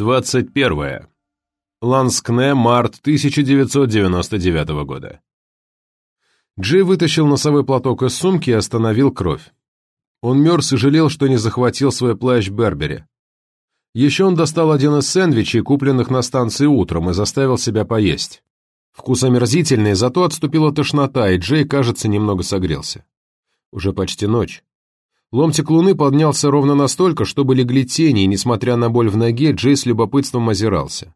21. Ланскне, март 1999 года. Джей вытащил носовой платок из сумки и остановил кровь. Он мерз и жалел, что не захватил свой плащ Бербери. Еще он достал один из сэндвичей, купленных на станции утром, и заставил себя поесть. Вкус омерзительный, зато отступила тошнота, и Джей, кажется, немного согрелся. Уже почти ночь. Ломтик луны поднялся ровно настолько, чтобы легли тени, и, несмотря на боль в ноге, Джей с любопытством озирался.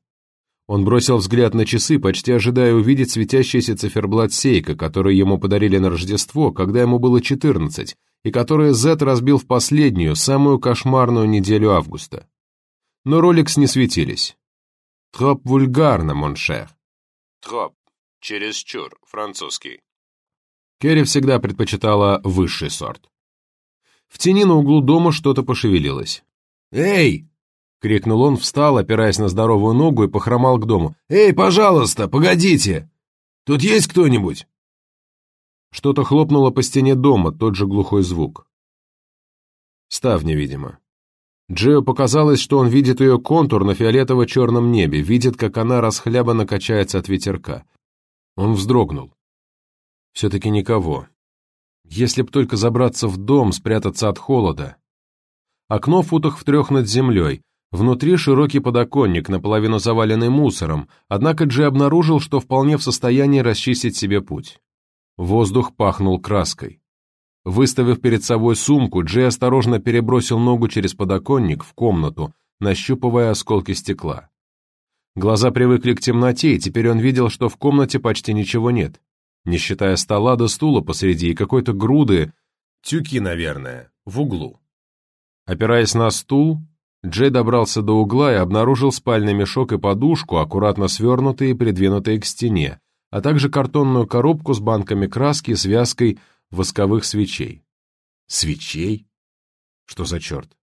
Он бросил взгляд на часы, почти ожидая увидеть светящийся циферблат Сейка, который ему подарили на Рождество, когда ему было 14, и который Зет разбил в последнюю, самую кошмарную неделю августа. Но роликс не светились. «Троп вульгарно, моншер». «Троп. Чересчур. Французский». Керри всегда предпочитала высший сорт. В тени на углу дома что-то пошевелилось. «Эй!» — крикнул он, встал, опираясь на здоровую ногу и похромал к дому. «Эй, пожалуйста, погодите! Тут есть кто-нибудь?» Что-то хлопнуло по стене дома, тот же глухой звук. Ставни, видимо. Джио показалось, что он видит ее контур на фиолетово-черном небе, видит, как она расхлябанно качается от ветерка. Он вздрогнул. Все-таки никого. Если б только забраться в дом, спрятаться от холода. Окно в футах в трех над землей, внутри широкий подоконник, наполовину заваленный мусором, однако Джи обнаружил, что вполне в состоянии расчистить себе путь. Воздух пахнул краской. Выставив перед собой сумку, Джей осторожно перебросил ногу через подоконник в комнату, нащупывая осколки стекла. Глаза привыкли к темноте, и теперь он видел, что в комнате почти ничего нет не считая стола до стула посреди и какой-то груды, тюки, наверное, в углу. Опираясь на стул, Джей добрался до угла и обнаружил спальный мешок и подушку, аккуратно свернутые и придвинутые к стене, а также картонную коробку с банками краски и связкой восковых свечей. Свечей? Что за черт?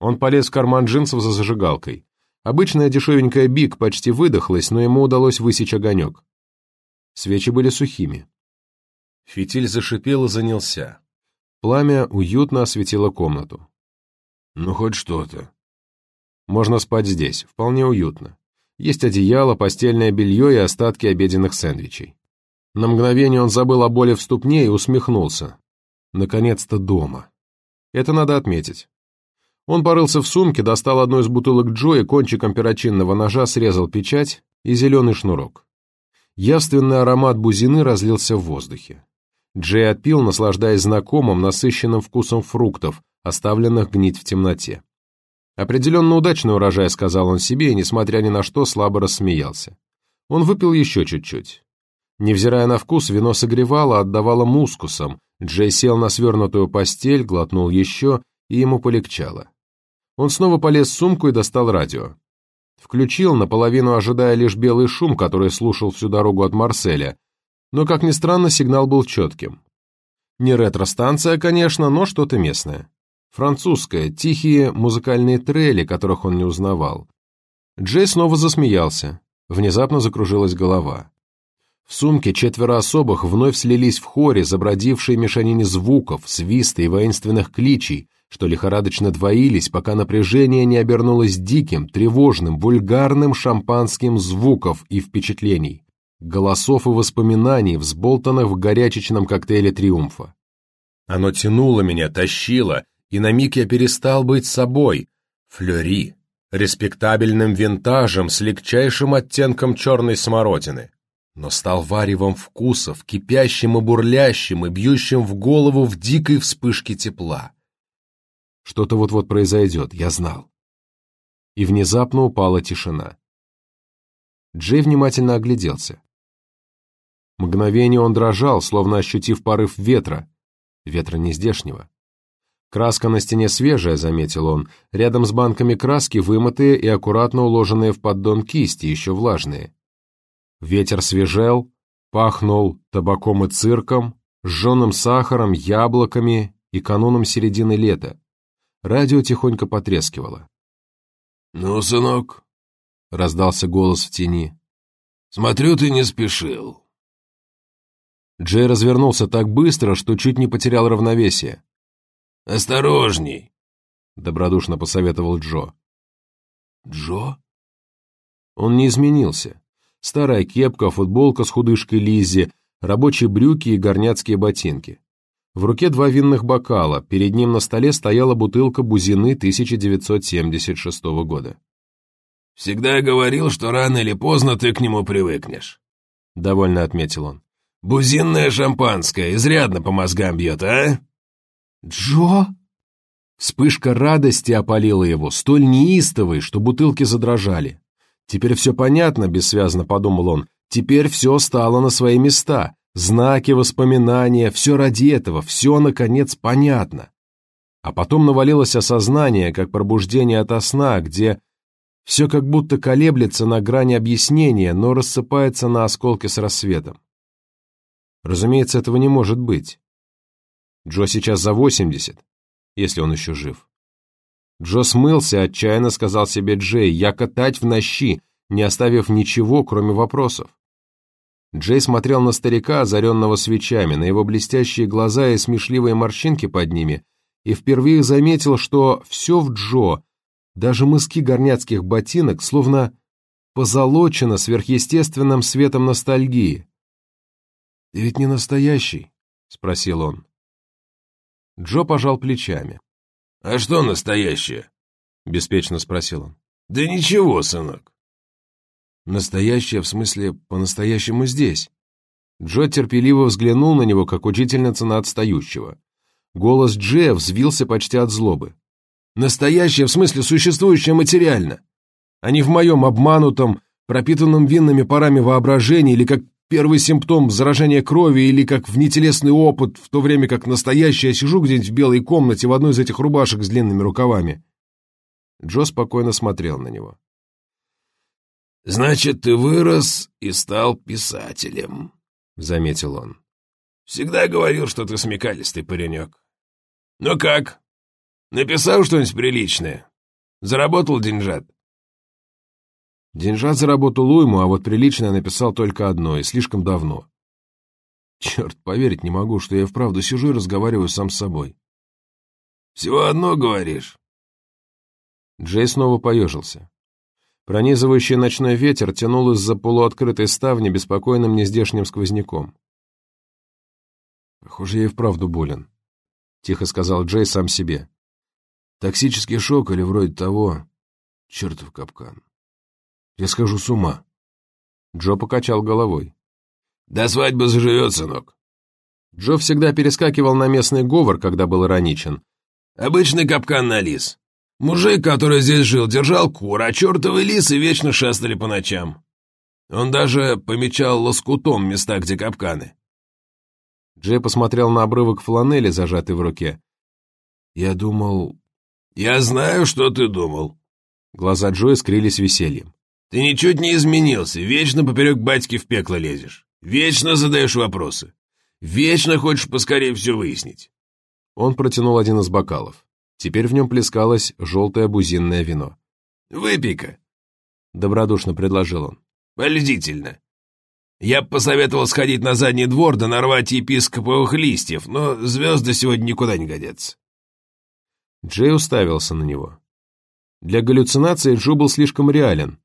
Он полез в карман джинсов за зажигалкой. Обычная дешевенькая бик почти выдохлась, но ему удалось высечь огонек. Свечи были сухими. Фитиль зашипел и занялся. Пламя уютно осветило комнату. «Ну, хоть что-то». «Можно спать здесь, вполне уютно. Есть одеяло, постельное белье и остатки обеденных сэндвичей». На мгновение он забыл о боли в ступне и усмехнулся. Наконец-то дома. Это надо отметить. Он порылся в сумке, достал одну из бутылок Джо и кончиком перочинного ножа срезал печать и зеленый шнурок. Явственный аромат бузины разлился в воздухе. Джей отпил, наслаждаясь знакомым, насыщенным вкусом фруктов, оставленных гнить в темноте. «Определенно удачный урожай», — сказал он себе, и, несмотря ни на что, слабо рассмеялся. Он выпил еще чуть-чуть. Невзирая на вкус, вино согревало, отдавало мускусом. Джей сел на свернутую постель, глотнул еще, и ему полегчало. Он снова полез в сумку и достал радио. Включил, наполовину ожидая лишь белый шум, который слушал всю дорогу от Марселя. Но, как ни странно, сигнал был четким. Не ретро-станция, конечно, но что-то местное. Французское, тихие музыкальные трели, которых он не узнавал. Джей снова засмеялся. Внезапно закружилась голова. В сумке четверо особых вновь слились в хоре, забродившие мешанине звуков, свиста и воинственных кличей, что лихорадочно двоились, пока напряжение не обернулось диким, тревожным, вульгарным шампанским звуков и впечатлений, голосов и воспоминаний, взболтанных в горячечном коктейле триумфа. Оно тянуло меня, тащило, и на миг я перестал быть собой. Флюри, респектабельным винтажем с легчайшим оттенком черной смородины но стал варевом вкусов, кипящим и бурлящим и бьющим в голову в дикой вспышке тепла. Что-то вот-вот произойдет, я знал. И внезапно упала тишина. Джей внимательно огляделся. Мгновение он дрожал, словно ощутив порыв ветра, ветра нездешнего. Краска на стене свежая, заметил он, рядом с банками краски вымытые и аккуратно уложенные в поддон кисти, еще влажные. Ветер свежел, пахнул табаком и цирком, сжженным сахаром, яблоками и кануном середины лета. Радио тихонько потрескивало. «Ну, сынок», — раздался голос в тени, — «смотрю, ты не спешил». Джей развернулся так быстро, что чуть не потерял равновесие. «Осторожней», — добродушно посоветовал Джо. Джо?» Он не изменился. Старая кепка, футболка с худышкой Лиззи, рабочие брюки и горняцкие ботинки. В руке два винных бокала, перед ним на столе стояла бутылка бузины 1976 года. «Всегда говорил, что рано или поздно ты к нему привыкнешь», — довольно отметил он. «Бузинное шампанское изрядно по мозгам бьет, а?» «Джо?» Вспышка радости опалила его, столь неистовой, что бутылки задрожали. «Теперь все понятно», — бессвязно подумал он. «Теперь все стало на свои места. Знаки, воспоминания, все ради этого, все, наконец, понятно». А потом навалилось осознание, как пробуждение ото сна, где все как будто колеблется на грани объяснения, но рассыпается на осколки с рассветом. Разумеется, этого не может быть. Джо сейчас за восемьдесят, если он еще жив. Джо смылся, отчаянно сказал себе Джей, я катать в нощи, не оставив ничего, кроме вопросов. Джей смотрел на старика, озаренного свечами, на его блестящие глаза и смешливые морщинки под ними, и впервые заметил, что все в Джо, даже мыски горняцких ботинок, словно позолочено сверхъестественным светом ностальгии. «Ты ведь не настоящий?» — спросил он. Джо пожал плечами. «А что настоящее?» — беспечно спросил он. «Да ничего, сынок». «Настоящее, в смысле, по-настоящему здесь». Джо терпеливо взглянул на него, как учительница на отстающего. Голос Джея взвился почти от злобы. «Настоящее, в смысле, существующее материально, а не в моем обманутом, пропитанном винными парами воображении или как первый симптом заражения крови или как внетелесный опыт, в то время как настоящий я сижу где-нибудь в белой комнате в одной из этих рубашек с длинными рукавами. Джо спокойно смотрел на него. «Значит, ты вырос и стал писателем», — заметил он. «Всегда говорил, что ты смекалистый паренек. Ну как? Написал что-нибудь приличное? Заработал деньжат?» Деньжат заработал уйму, а вот приличное написал только одно, и слишком давно. Черт, поверить не могу, что я вправду сижу и разговариваю сам с собой. «Всего одно говоришь?» Джей снова поежился. Пронизывающий ночной ветер тянул из-за полуоткрытой ставни беспокойным нездешним сквозняком. «Похоже, я и вправду болен», — тихо сказал Джей сам себе. «Токсический шок или вроде того. Чертов капкан». Я схожу с ума. Джо покачал головой. До свадьбы заживет, сынок. Джо всегда перескакивал на местный говор, когда был ироничен. Обычный капкан на лис. Мужик, который здесь жил, держал кур, а чертовы лисы вечно шастали по ночам. Он даже помечал лоскутом места, где капканы. Джей посмотрел на обрывок фланели, зажатый в руке. Я думал... Я знаю, что ты думал. Глаза Джоя скрились весельем. Ты ничуть не изменился, вечно поперек батьки в пекло лезешь. Вечно задаешь вопросы. Вечно хочешь поскорее все выяснить. Он протянул один из бокалов. Теперь в нем плескалось желтое бузинное вино. «Выпей-ка», — добродушно предложил он. «Полезительно. Я бы посоветовал сходить на задний двор да нарвать епископовых листьев, но звезды сегодня никуда не годятся». Джей уставился на него. Для галлюцинации Джо был слишком реален,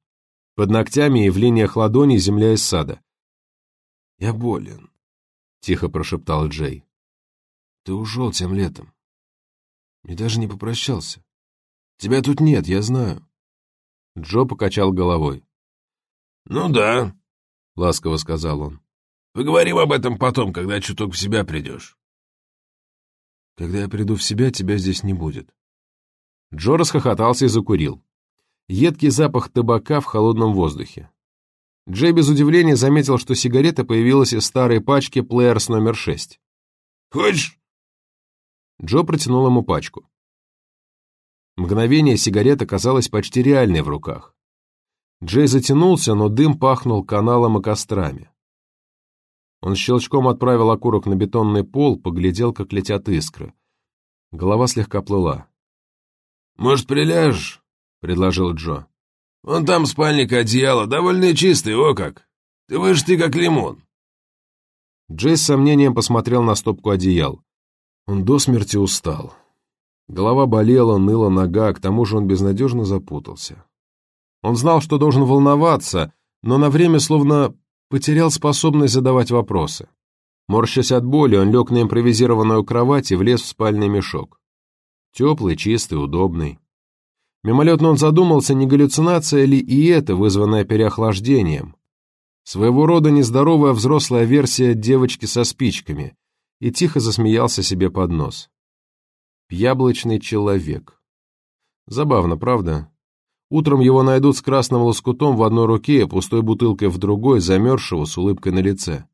под ногтями и в линиях ладони земля из сада. «Я болен», — тихо прошептал Джей. «Ты ушел тем летом. И даже не попрощался. Тебя тут нет, я знаю». Джо покачал головой. «Ну да», — ласково сказал он. «Поговорим об этом потом, когда чуток в себя придешь». «Когда я приду в себя, тебя здесь не будет». Джо расхохотался и закурил едкий запах табака в холодном воздухе. Джей без удивления заметил, что сигарета появилась из старой пачки Players номер 6. «Хочешь?» Джо протянул ему пачку. Мгновение сигарета казалась почти реальной в руках. Джей затянулся, но дым пахнул каналом и кострами. Он щелчком отправил окурок на бетонный пол, поглядел, как летят искры. Голова слегка плыла. «Может, приляжешь?» — предложил Джо. «Вон там спальник и одеяло, довольно чистый, о как! Ты выжатый, как лимон!» Джей с сомнением посмотрел на стопку одеял. Он до смерти устал. Голова болела, ныла нога, к тому же он безнадежно запутался. Он знал, что должен волноваться, но на время словно потерял способность задавать вопросы. Морщась от боли, он лег на импровизированную кровать и влез в спальный мешок. Теплый, чистый, удобный. Мимолетно он задумался, не галлюцинация ли и это, вызванное переохлаждением. Своего рода нездоровая взрослая версия девочки со спичками, и тихо засмеялся себе под нос. Яблочный человек. Забавно, правда? Утром его найдут с красным лоскутом в одной руке, пустой бутылкой в другой, замерзшего с улыбкой на лице.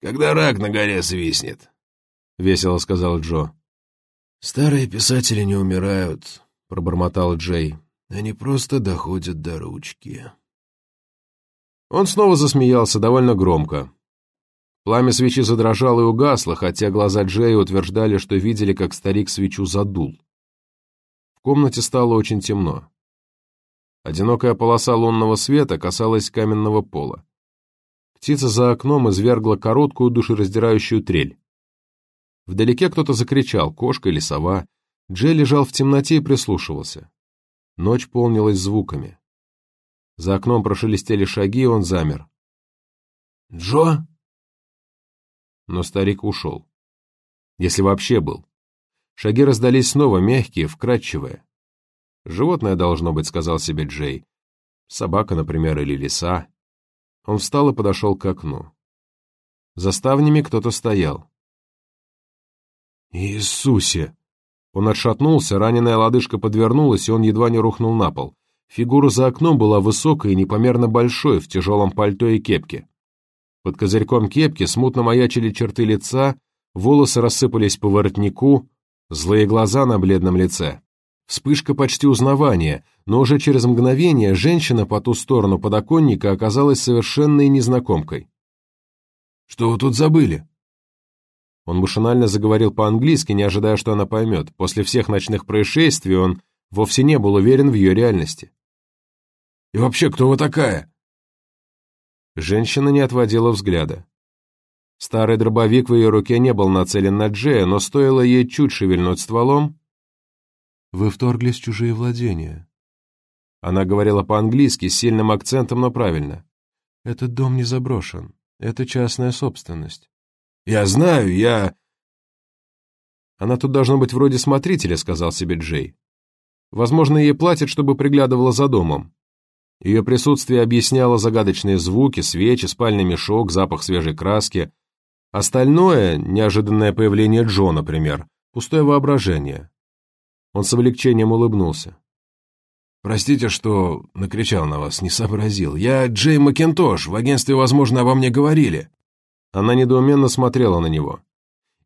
«Когда рак на горе свистнет», — весело сказал Джо. «Старые писатели не умирают», — пробормотал Джей. «Они просто доходят до ручки». Он снова засмеялся довольно громко. Пламя свечи задрожало и угасло, хотя глаза Джея утверждали, что видели, как старик свечу задул. В комнате стало очень темно. Одинокая полоса лунного света касалась каменного пола. Птица за окном извергла короткую душераздирающую трель. Вдалеке кто-то закричал, кошка или сова. Джей лежал в темноте и прислушивался. Ночь полнилась звуками. За окном прошелестели шаги, и он замер. «Джо?» Но старик ушел. Если вообще был. Шаги раздались снова, мягкие, вкрадчивые. «Животное должно быть», — сказал себе Джей. «Собака, например, или лиса». Он встал и подошел к окну. За ставнями кто-то стоял. «Иисусе!» Он отшатнулся, раненая лодыжка подвернулась, и он едва не рухнул на пол. Фигура за окном была высокой и непомерно большой, в тяжелом пальто и кепке. Под козырьком кепки смутно маячили черты лица, волосы рассыпались по воротнику, злые глаза на бледном лице. Вспышка почти узнавания, но уже через мгновение женщина по ту сторону подоконника оказалась совершенной незнакомкой. «Что вы тут забыли?» Он машинально заговорил по-английски, не ожидая, что она поймет. После всех ночных происшествий он вовсе не был уверен в ее реальности. «И вообще, кто вы такая?» Женщина не отводила взгляда. Старый дробовик в ее руке не был нацелен на Джея, но стоило ей чуть шевельнуть стволом, вы вторглись в чужие владения. Она говорила по-английски, с сильным акцентом, но правильно. Этот дом не заброшен. Это частная собственность. Я знаю, я... Она тут должно быть вроде смотрителя, сказал себе Джей. Возможно, ей платят, чтобы приглядывала за домом. Ее присутствие объясняло загадочные звуки, свечи, спальный мешок, запах свежей краски. Остальное, неожиданное появление Джо, например, пустое воображение. Он с облегчением улыбнулся. «Простите, что накричал на вас, не сообразил. Я Джей Макинтош, в агентстве, возможно, обо мне говорили». Она недоуменно смотрела на него.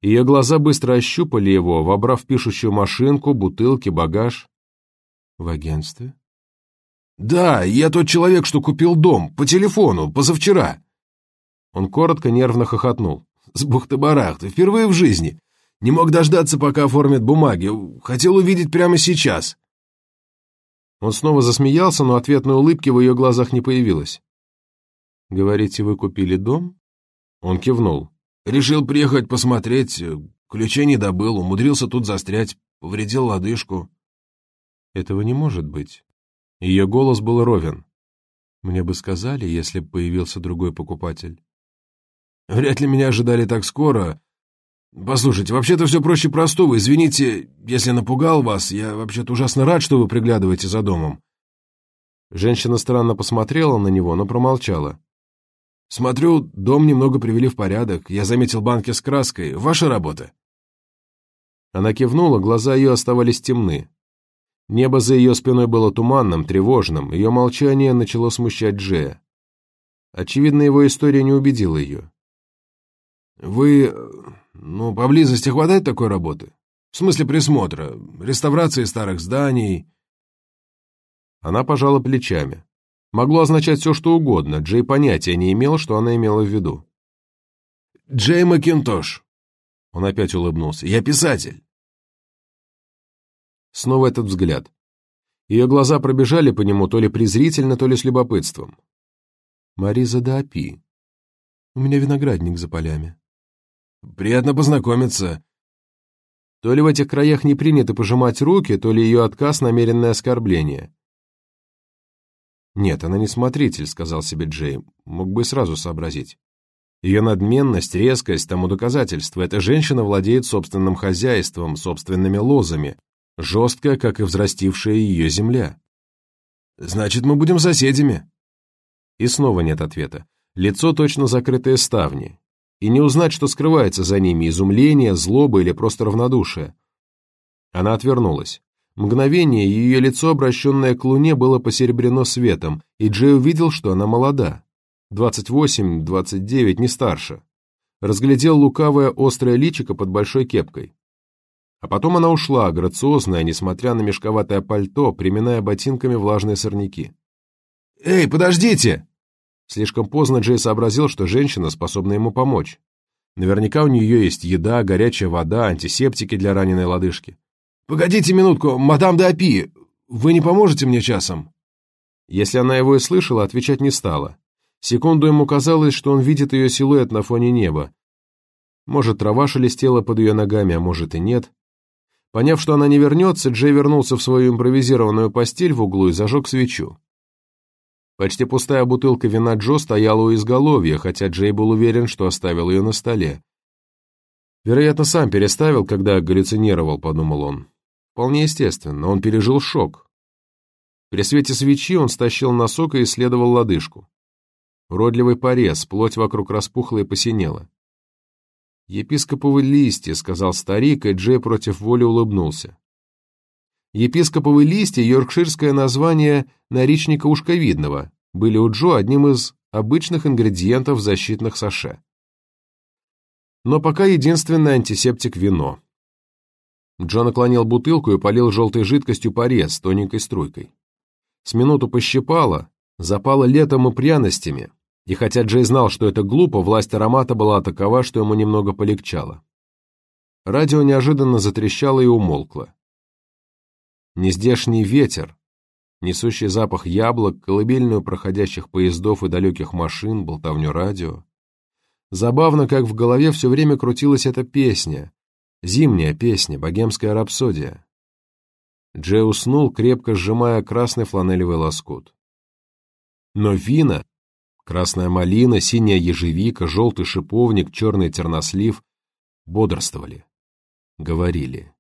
Ее глаза быстро ощупали его, вобрав пишущую машинку, бутылки, багаж. «В агентстве?» «Да, я тот человек, что купил дом, по телефону, позавчера». Он коротко, нервно хохотнул. «С бухты-барахты, впервые в жизни. Не мог дождаться, пока оформят бумаги. Хотел увидеть прямо сейчас». Он снова засмеялся, но ответной улыбки в ее глазах не появилось. «Говорите, вы купили дом?» Он кивнул. «Решил приехать посмотреть. Ключей не добыл, умудрился тут застрять, повредил лодыжку». «Этого не может быть». Ее голос был ровен. «Мне бы сказали, если бы появился другой покупатель». «Вряд ли меня ожидали так скоро. «Послушайте, вообще-то все проще простого. Извините, если напугал вас. Я вообще-то ужасно рад, что вы приглядываете за домом». Женщина странно посмотрела на него, но промолчала. «Смотрю, дом немного привели в порядок. Я заметил банки с краской. Ваша работа?» Она кивнула, глаза ее оставались темны. Небо за ее спиной было туманным, тревожным, ее молчание начало смущать Джея. Очевидно, его история не убедила ее. «Вы ну, поблизости хватает такой работы? В смысле присмотра, реставрации старых зданий?» Она пожала плечами. Могло означать все, что угодно, Джей понятия не имел, что она имела в виду. «Джей Макинтош!» Он опять улыбнулся. «Я писатель!» Снова этот взгляд. Ее глаза пробежали по нему то ли презрительно, то ли с любопытством. «Мариза Даапи. У меня виноградник за полями. Приятно познакомиться. То ли в этих краях не принято пожимать руки, то ли ее отказ — намеренное оскорбление. «Нет, она не смотритель», — сказал себе Джей. Мог бы сразу сообразить. Ее надменность, резкость тому доказательство. Эта женщина владеет собственным хозяйством, собственными лозами, жесткая, как и взрастившая ее земля. «Значит, мы будем соседями». И снова нет ответа. Лицо точно закрытые ставни. И не узнать, что скрывается за ними, изумление, злоба или просто равнодушие. Она отвернулась. Мгновение ее лицо, обращенное к луне, было посеребрено светом, и Джей увидел, что она молода. 28-29, не старше. Разглядел лукавое острое личико под большой кепкой. А потом она ушла, грациозная, несмотря на мешковатое пальто, приминая ботинками влажные сорняки. «Эй, подождите!» Слишком поздно Джей сообразил, что женщина способна ему помочь. Наверняка у нее есть еда, горячая вода, антисептики для раненой лодыжки. «Погодите минутку, мадам де Апи, вы не поможете мне часом?» Если она его и слышала, отвечать не стала. Секунду ему казалось, что он видит ее силуэт на фоне неба. Может, трава шелестела под ее ногами, а может и нет. Поняв, что она не вернется, Джей вернулся в свою импровизированную постель в углу и зажег свечу. Почти пустая бутылка вина Джо стояла у изголовья, хотя Джей был уверен, что оставил ее на столе. Вероятно, сам переставил, когда галлюцинировал, подумал он. Вполне естественно, он пережил шок. При свете свечи он стащил носок и исследовал лодыжку. Уродливый порез, плоть вокруг распухла и посинела. «Епископовы листья», — сказал старик, и Джей против воли улыбнулся. Епископовы листья — йоркширское название наричника ушковидного, были у Джо одним из обычных ингредиентов защитных саше. Но пока единственный антисептик — вино. Джо наклонил бутылку и полил желтой жидкостью порез тоненькой струйкой. С минуту пощипало, запало летом и пряностями, и хотя Джей знал, что это глупо, власть аромата была такова, что ему немного полегчало. Радио неожиданно затрещало и умолкло. Нездешний ветер, несущий запах яблок, колыбельную проходящих поездов и далеких машин, болтовню радио. Забавно, как в голове все время крутилась эта песня, Зимняя песня, богемская рапсодия. Джей уснул, крепко сжимая красный фланелевый лоскут. Но вина, красная малина, синяя ежевика, желтый шиповник, черный тернослив бодрствовали, говорили.